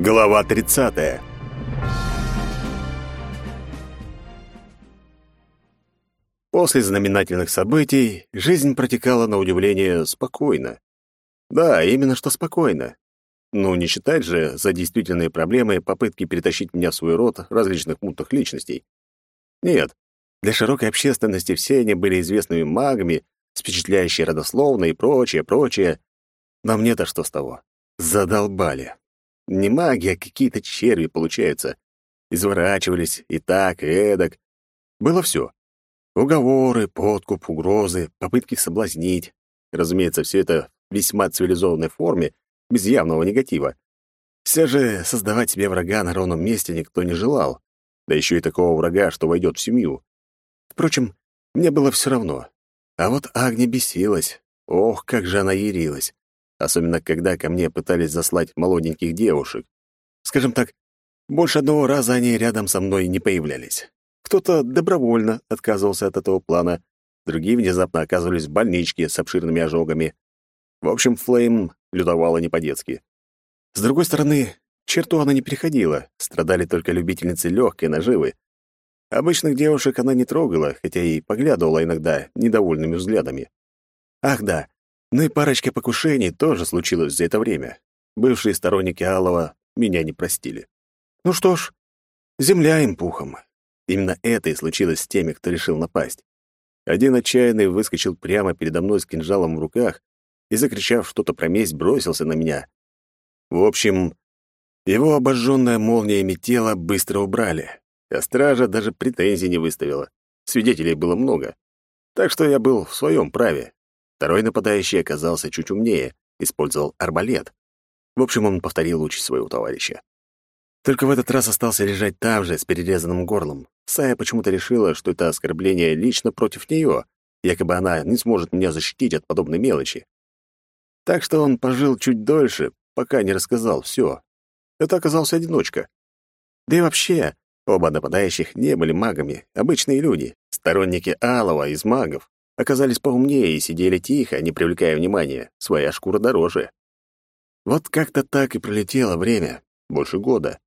Глава 30. После знаменательных событий жизнь протекала на удивление спокойно. Да, именно что спокойно. Ну, не считать же за действительные проблемы попытки перетащить меня в свой род различных мутных личностей. Нет, для широкой общественности все они были известными магами, с впечатляющей и прочее, прочее. Но мне-то что с того? Задолбали. Не маги, а какие-то черви, получается. Изворачивались и так, и эдак. Было все. Уговоры, подкуп, угрозы, попытки соблазнить. Разумеется, все это в весьма цивилизованной форме, без явного негатива. Все же создавать себе врага на ровном месте никто не желал. Да еще и такого врага, что войдет в семью. Впрочем, мне было все равно. А вот Агни бесилась. Ох, как же она ярилась особенно когда ко мне пытались заслать молоденьких девушек. Скажем так, больше одного раза они рядом со мной не появлялись. Кто-то добровольно отказывался от этого плана, другие внезапно оказывались в больничке с обширными ожогами. В общем, Флейм лютовала не по-детски. С другой стороны, черту она не переходила, страдали только любительницы легкой наживы. Обычных девушек она не трогала, хотя и поглядывала иногда недовольными взглядами. Ах да, ну и парочка покушений тоже случилось за это время. Бывшие сторонники Алова меня не простили. Ну что ж, земля им пухом. Именно это и случилось с теми, кто решил напасть. Один отчаянный выскочил прямо передо мной с кинжалом в руках и, закричав что-то про месть, бросился на меня. В общем, его обожженное молниями тело быстро убрали, а стража даже претензий не выставила. Свидетелей было много. Так что я был в своем праве, Второй нападающий оказался чуть умнее, использовал арбалет. В общем, он повторил участь своего товарища. Только в этот раз остался лежать там же, с перерезанным горлом. Сая почему-то решила, что это оскорбление лично против нее, якобы она не сможет меня защитить от подобной мелочи. Так что он пожил чуть дольше, пока не рассказал все. Это оказался одиночка. Да и вообще, оба нападающих не были магами, обычные люди, сторонники Алова из магов оказались поумнее и сидели тихо, не привлекая внимания. Своя шкура дороже. Вот как-то так и пролетело время. Больше года.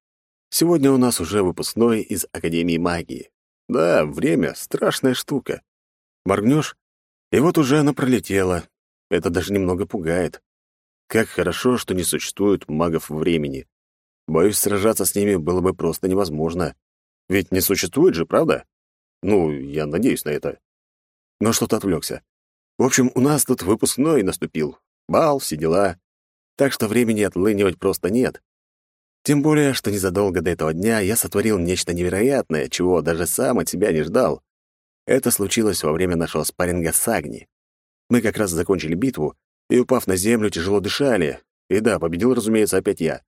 Сегодня у нас уже выпускной из Академии магии. Да, время — страшная штука. Моргнешь, и вот уже оно пролетело. Это даже немного пугает. Как хорошо, что не существует магов времени. Боюсь, сражаться с ними было бы просто невозможно. Ведь не существует же, правда? Ну, я надеюсь на это но что-то отвлекся. В общем, у нас тут выпускной наступил. Бал, все дела. Так что времени отлынивать просто нет. Тем более, что незадолго до этого дня я сотворил нечто невероятное, чего даже сам от себя не ждал. Это случилось во время нашего спарринга с Агни. Мы как раз закончили битву, и, упав на землю, тяжело дышали. И да, победил, разумеется, опять я.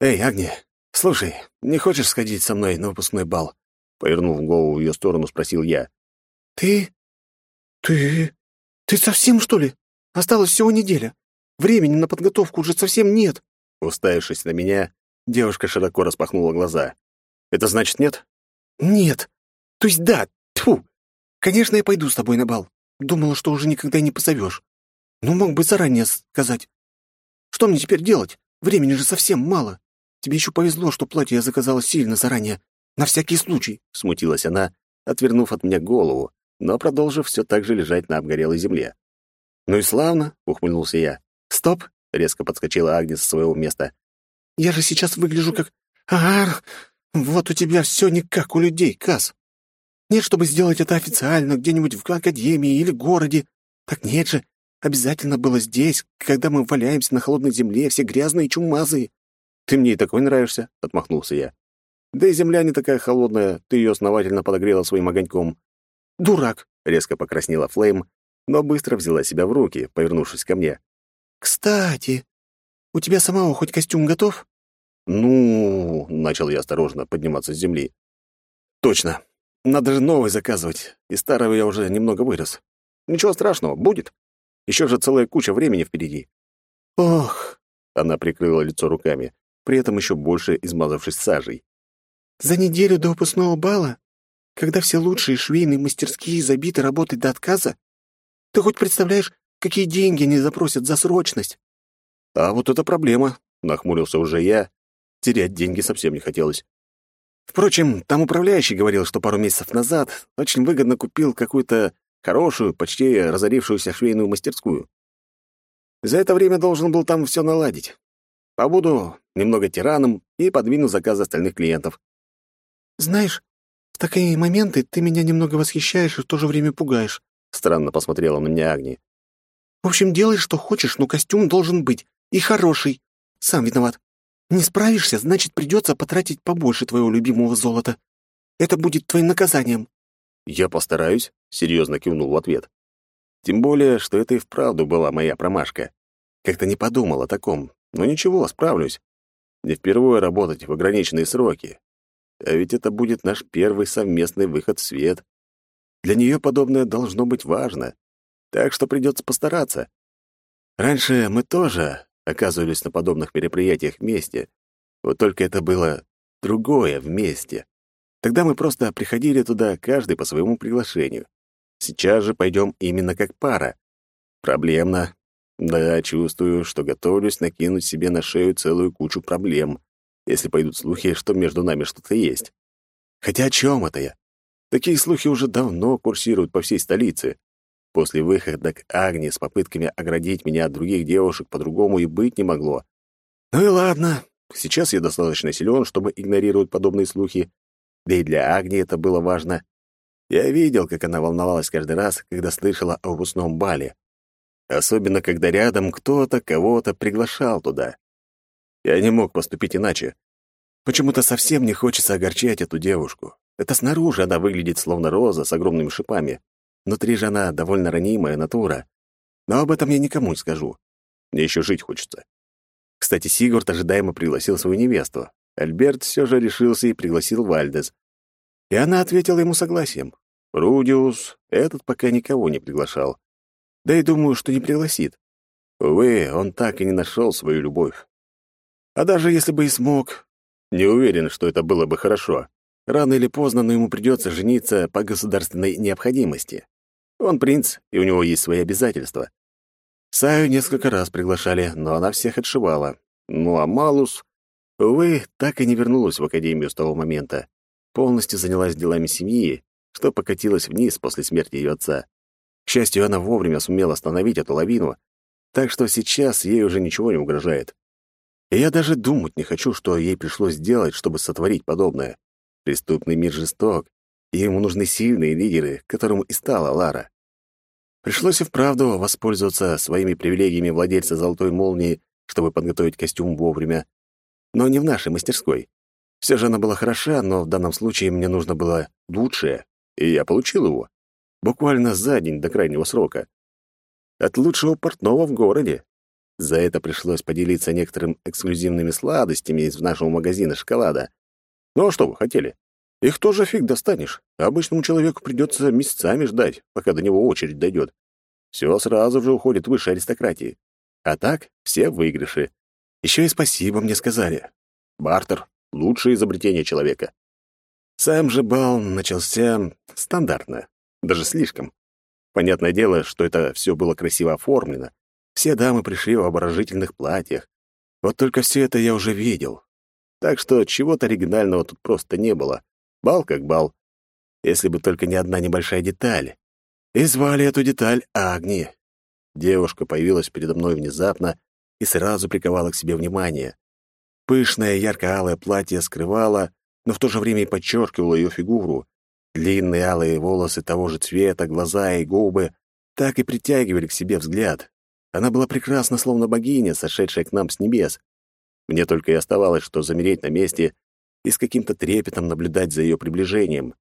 «Эй, Агни, слушай, не хочешь сходить со мной на выпускной бал?» Повернув голову в ее сторону, спросил я. «Ты «Ты... ты совсем, что ли? Осталось всего неделя. Времени на подготовку уже совсем нет». Уставившись на меня, девушка широко распахнула глаза. «Это значит нет?» «Нет. То есть да. Тьфу. Конечно, я пойду с тобой на бал. Думала, что уже никогда не позовешь. Ну, мог бы заранее сказать. Что мне теперь делать? Времени же совсем мало. Тебе еще повезло, что платье я заказала сильно заранее. На всякий случай», — смутилась она, отвернув от меня голову, но продолжив все так же лежать на обгорелой земле. «Ну и славно!» — ухмыльнулся я. «Стоп!» — резко подскочила Агнес с своего места. «Я же сейчас выгляжу как... Ар! Вот у тебя все не как у людей, Кас. Нет, чтобы сделать это официально, где-нибудь в академии или городе. Так нет же, обязательно было здесь, когда мы валяемся на холодной земле, все грязные и чумазые». «Ты мне и такой нравишься», — отмахнулся я. «Да и земля не такая холодная, ты ее основательно подогрела своим огоньком. «Дурак!» — резко покраснела Флейм, но быстро взяла себя в руки, повернувшись ко мне. «Кстати, у тебя самого хоть костюм готов?» «Ну...» — начал я осторожно подниматься с земли. «Точно. Надо же новый заказывать, и старого я уже немного вырос. Ничего страшного, будет. Еще же целая куча времени впереди». «Ох!» — она прикрыла лицо руками, при этом еще больше измазавшись сажей. «За неделю до выпускного бала когда все лучшие швейные мастерские забиты работой до отказа? Ты хоть представляешь, какие деньги они запросят за срочность?» «А вот это проблема», — нахмурился уже я, терять деньги совсем не хотелось. Впрочем, там управляющий говорил, что пару месяцев назад очень выгодно купил какую-то хорошую, почти разорившуюся швейную мастерскую. За это время должен был там все наладить. Побуду немного тираном и подвину заказ остальных клиентов. «Знаешь, в такие моменты ты меня немного восхищаешь и в то же время пугаешь», — странно посмотрела на меня Агния. «В общем, делай, что хочешь, но костюм должен быть. И хороший. Сам виноват. Не справишься, значит, придется потратить побольше твоего любимого золота. Это будет твоим наказанием». «Я постараюсь», — серьезно кивнул в ответ. Тем более, что это и вправду была моя промашка. Как-то не подумал о таком. Но ничего, справлюсь. Не впервые работать в ограниченные сроки. А ведь это будет наш первый совместный выход в свет. Для нее подобное должно быть важно. Так что придется постараться. Раньше мы тоже оказывались на подобных мероприятиях вместе. Вот только это было другое вместе. Тогда мы просто приходили туда, каждый по своему приглашению. Сейчас же пойдем именно как пара. Проблемно. Да, чувствую, что готовлюсь накинуть себе на шею целую кучу проблем, если пойдут слухи, что между нами что-то есть. Хотя о чем это я? Такие слухи уже давно курсируют по всей столице. После выхода к Агне с попытками оградить меня от других девушек по-другому и быть не могло. Ну и ладно, сейчас я достаточно силен, чтобы игнорировать подобные слухи. Да и для Агни это было важно. Я видел, как она волновалась каждый раз, когда слышала о выпускном бале. Особенно, когда рядом кто-то кого-то приглашал туда. Я не мог поступить иначе. Почему-то совсем не хочется огорчать эту девушку. Это снаружи она выглядит словно роза с огромными шипами. Внутри же она довольно ранимая натура. Но об этом я никому не скажу. Мне еще жить хочется. Кстати, Сигурд ожидаемо пригласил свою невесту. Альберт все же решился и пригласил Вальдес, и она ответила ему согласием. Рудиус этот пока никого не приглашал. Да и думаю, что не пригласит. Увы, он так и не нашел свою любовь. А даже если бы и смог, не уверен, что это было бы хорошо. Рано или поздно, но ему придется жениться по государственной необходимости. Он принц, и у него есть свои обязательства. Саю несколько раз приглашали, но она всех отшивала. Ну а Малус, увы, так и не вернулась в академию с того момента полностью занялась делами семьи, что покатилась вниз после смерти ее отца. К счастью, она вовремя сумела остановить эту лавину, так что сейчас ей уже ничего не угрожает. И я даже думать не хочу, что ей пришлось сделать, чтобы сотворить подобное. Преступный мир жесток, и ему нужны сильные лидеры, которым и стала Лара. Пришлось и вправду воспользоваться своими привилегиями владельца золотой молнии, чтобы подготовить костюм вовремя, но не в нашей мастерской. Все же она была хороша, но в данном случае мне нужно было лучшее, и я получил его. Буквально за день до крайнего срока. От лучшего портного в городе. За это пришлось поделиться некоторым эксклюзивными сладостями из нашего магазина шоколада. Ну а что вы хотели? Их тоже фиг достанешь. Обычному человеку придется месяцами ждать, пока до него очередь дойдет. Все сразу же уходит выше аристократии. А так все выигрыши. Еще и спасибо мне сказали. Бартер лучшее изобретение человека. Сам же бал начался стандартно, даже слишком. Понятное дело, что это все было красиво оформлено. Все дамы пришли в оборожительных платьях. Вот только все это я уже видел. Так что чего-то оригинального тут просто не было. Бал как бал. Если бы только не одна небольшая деталь. И звали эту деталь Агни. Девушка появилась передо мной внезапно и сразу приковала к себе внимание. Пышное ярко-алое платье скрывало, но в то же время и подчеркивало ее фигуру. Длинные алые волосы того же цвета, глаза и губы так и притягивали к себе взгляд. Она была прекрасна, словно богиня, сошедшая к нам с небес. Мне только и оставалось, что замереть на месте и с каким-то трепетом наблюдать за ее приближением.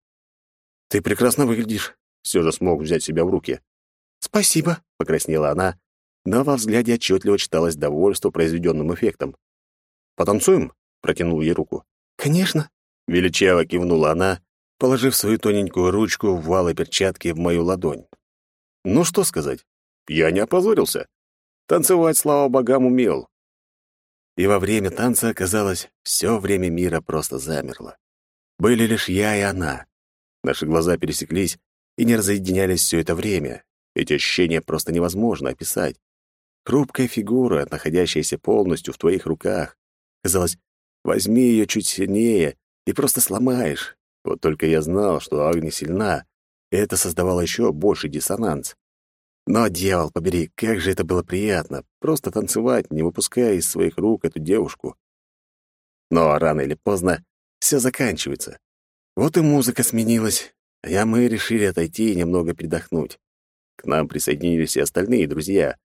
«Ты прекрасно выглядишь», — все же смог взять себя в руки. «Спасибо», — покраснела она, но во взгляде отчетливо читалось довольство произведенным эффектом. «Потанцуем?» — протянул ей руку. «Конечно», — величаво кивнула она, положив свою тоненькую ручку в валы перчатки в мою ладонь. Ну что сказать, я не опозорился. Танцевать, слава богам, умел. И во время танца, оказалось, все время мира просто замерло. Были лишь я и она. Наши глаза пересеклись и не разъединялись все это время. Эти ощущения просто невозможно описать. Хрупкая фигура, находящаяся полностью в твоих руках, Казалось, Возьми ее чуть сильнее и просто сломаешь. Вот только я знал, что Агни сильна, и это создавало еще больший диссонанс. Но, дьявол побери, как же это было приятно, просто танцевать, не выпуская из своих рук эту девушку. Но рано или поздно все заканчивается. Вот и музыка сменилась, а мы решили отойти и немного передохнуть. К нам присоединились и остальные друзья.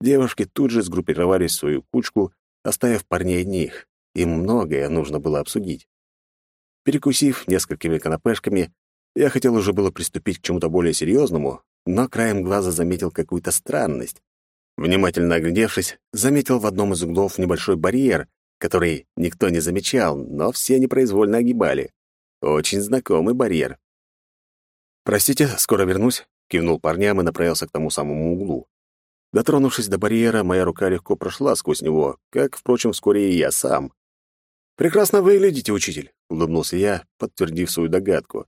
Девушки тут же сгруппировались в свою кучку, оставив парней одних. Им многое нужно было обсудить. Перекусив несколькими канапешками, я хотел уже было приступить к чему-то более серьезному, но краем глаза заметил какую-то странность. Внимательно оглядевшись, заметил в одном из углов небольшой барьер, который никто не замечал, но все непроизвольно огибали. Очень знакомый барьер. «Простите, скоро вернусь», — кивнул парням и направился к тому самому углу. Дотронувшись до барьера, моя рука легко прошла сквозь него, как, впрочем, вскоре и я сам. «Прекрасно выглядите, учитель», — улыбнулся я, подтвердив свою догадку.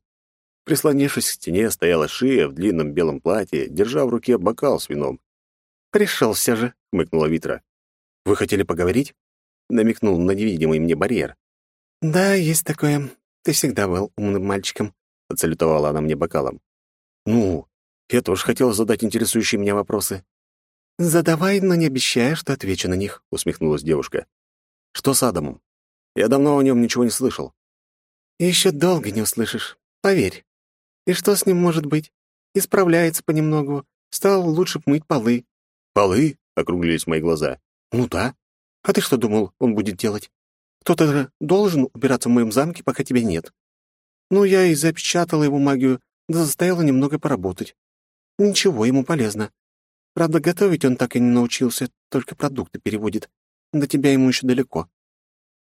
Прислонившись к стене, стояла шея в длинном белом платье, держа в руке бокал с вином. «Пришел все же», — хмыкнула Витра. «Вы хотели поговорить?» — намекнул на невидимый мне барьер. «Да, есть такое. Ты всегда был умным мальчиком», — отсалютовала она мне бокалом. «Ну, я тоже хотел задать интересующие меня вопросы». «Задавай, но не обещая, что отвечу на них», — усмехнулась девушка. «Что с Адамом? Я давно о нем ничего не слышал». «Еще долго не услышишь, поверь. И что с ним может быть? Исправляется понемногу, стал лучше мыть полы». «Полы?» — округлились мои глаза. «Ну да. А ты что думал, он будет делать? Кто-то же должен убираться в моем замке, пока тебя нет. Ну, я и запечатала его магию, да заставила немного поработать. Ничего, ему полезно. Правда, готовить он так и не научился, только продукты переводит. До тебя ему еще далеко.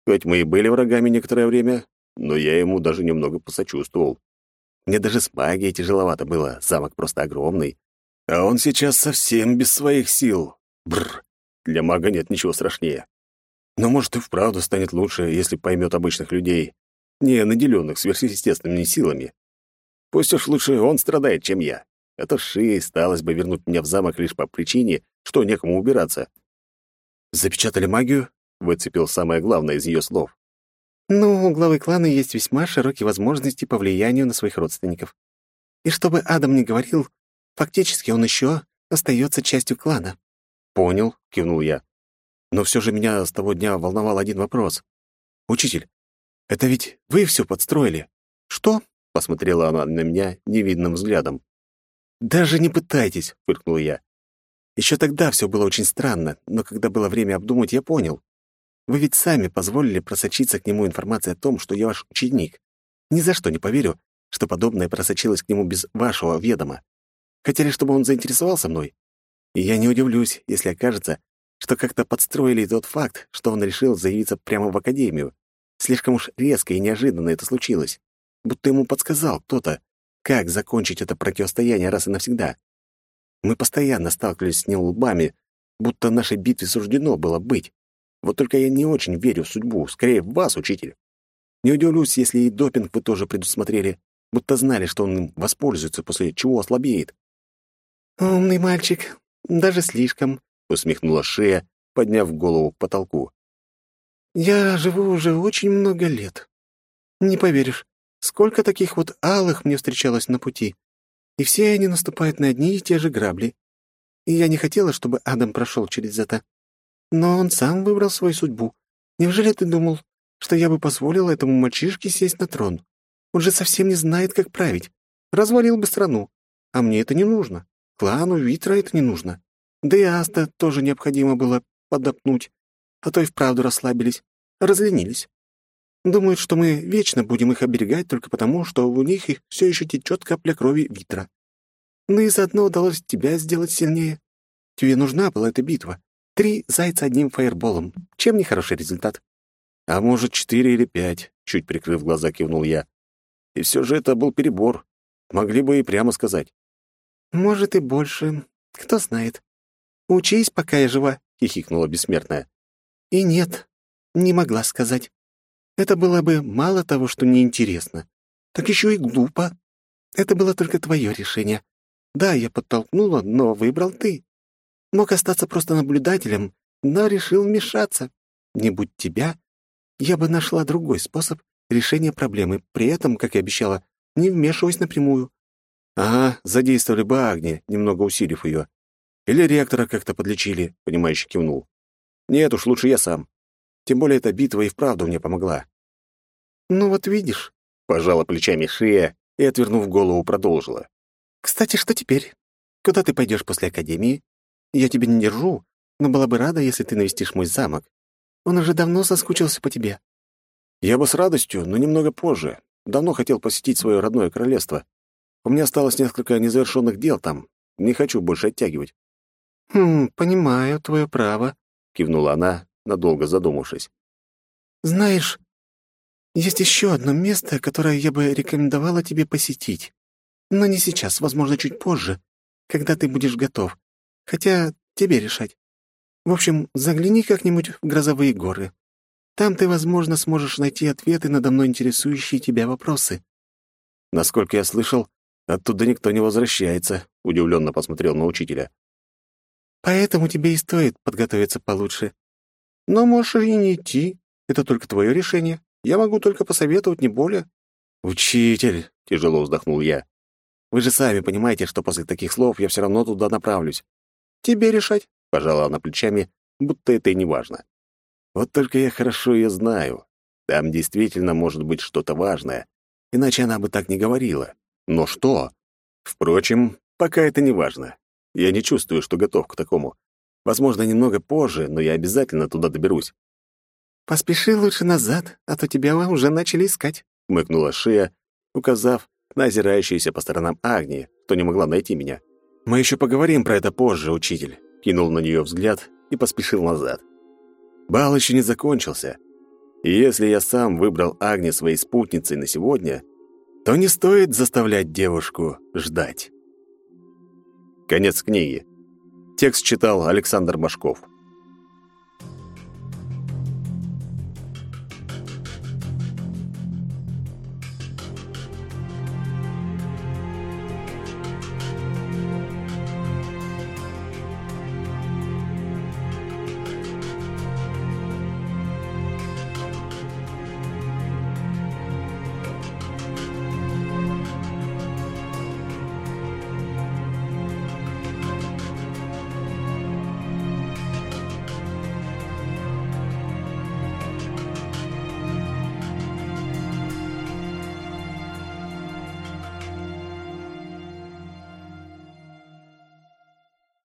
Хоть мы и были врагами некоторое время, но я ему даже немного посочувствовал. Мне даже с магией тяжеловато было, замок просто огромный. А он сейчас совсем без своих сил. Бррр, для мага нет ничего страшнее. Но, может, и вправду станет лучше, если поймет обычных людей, не наделенных сверхъестественными силами. Пусть уж лучше он страдает, чем я. А то Ши сталось бы вернуть меня в замок лишь по причине, что некому убираться. «Запечатали магию?» — выцепил самое главное из ее слов. Ну, у главы клана есть весьма широкие возможности по влиянию на своих родственников. И чтобы Адам не говорил, фактически он еще остается частью клана. Понял, кивнул я. Но все же меня с того дня волновал один вопрос. Учитель, это ведь вы все подстроили. Что? посмотрела она на меня невидным взглядом. Даже не пытайтесь, фыркнул я. Еще тогда все было очень странно, но когда было время обдумать, я понял. Вы ведь сами позволили просочиться к нему информация о том, что я ваш ученик. Ни за что не поверю, что подобное просочилось к нему без вашего ведома. Хотели, чтобы он заинтересовался мной? И я не удивлюсь, если окажется, что как-то подстроили тот факт, что он решил заявиться прямо в академию. Слишком уж резко и неожиданно это случилось. Будто ему подсказал кто-то, как закончить это противостояние раз и навсегда. Мы постоянно сталкивались с ним лбами, будто нашей битве суждено было быть. Вот только я не очень верю в судьбу, скорее в вас, учитель. Не удивлюсь, если и допинг вы тоже предусмотрели, будто знали, что он им воспользуется, после чего ослабеет. «Умный мальчик, даже слишком», — усмехнула Шея, подняв голову к потолку. «Я живу уже очень много лет. Не поверишь, сколько таких вот алых мне встречалось на пути, и все они наступают на одни и те же грабли. И я не хотела, чтобы Адам прошел через это. Но он сам выбрал свою судьбу. Неужели ты думал, что я бы позволила этому мальчишке сесть на трон? Он же совсем не знает, как править. Развалил бы страну. А мне это не нужно. Клану Витра это не нужно. Да и Аста тоже необходимо было подопнуть. А то и вправду расслабились, разленились. Думают, что мы вечно будем их оберегать только потому, что у них их все еще течет капля крови Витра. Ну и заодно удалось тебя сделать сильнее. Тебе нужна была эта битва. Три зайца одним фаерболом. Чем не хороший результат? А может, четыре или пять, чуть прикрыв глаза, кивнул я. И все же это был перебор. Могли бы и прямо сказать. Может, и больше. Кто знает. Учись, пока я жива, хихикнула бессмертная. И нет, не могла сказать. Это было бы мало того, что неинтересно, так еще и глупо. Это было только твое решение. Да, я подтолкнула, но выбрал ты. Мог остаться просто наблюдателем, но решил вмешаться. Не будь тебя, Я бы нашла другой способ решения проблемы, при этом, как и обещала, не вмешиваясь напрямую. Ага, задействовали бы Агни, немного усилив ее. Или реактора как-то подлечили, понимающе кивнул. Нет уж, лучше я сам. Тем более эта битва и вправду мне помогла. Ну вот видишь, пожала плечами Шия и, отвернув голову, продолжила. Кстати, что теперь? Куда ты пойдешь после академии? Я тебя не держу, но была бы рада, если ты навестишь мой замок. Он уже давно соскучился по тебе. Я бы с радостью, но немного позже. Давно хотел посетить свое родное королевство. У меня осталось несколько незавершенных дел там. Не хочу больше оттягивать. «Хм, понимаю, твое право», — кивнула она, надолго задумавшись. «Знаешь, есть еще одно место, которое я бы рекомендовала тебе посетить. Но не сейчас, возможно, чуть позже, когда ты будешь готов. Хотя тебе решать. В общем, загляни как-нибудь в грозовые горы. Там ты, возможно, сможешь найти ответы на давно интересующие тебя вопросы». Насколько я слышал, Оттуда никто не возвращается, удивленно посмотрел на учителя. Поэтому тебе и стоит подготовиться получше. Но можешь и не идти. Это только твое решение. Я могу только посоветовать, не более. Учитель, тяжело вздохнул я. Вы же сами понимаете, что после таких слов я все равно туда направлюсь. Тебе решать, пожала она плечами, будто это и не важно. Вот только я хорошо ее знаю. Там действительно может быть что-то важное, иначе она бы так не говорила. Но что? Впрочем, пока это не важно. Я не чувствую, что готов к такому. Возможно, немного позже, но я обязательно туда доберусь. «Поспеши лучше назад, а то тебя уже начали искать», — мыкнула Шия, указав на озирающуюся по сторонам Агнии, кто не могла найти меня. «Мы еще поговорим про это позже, учитель», — кинул на нее взгляд и поспешил назад. Бал еще не закончился. И если я сам выбрал Агни своей спутницей на сегодня, то не стоит заставлять девушку ждать. Конец книги. Текст читал Александр Башков.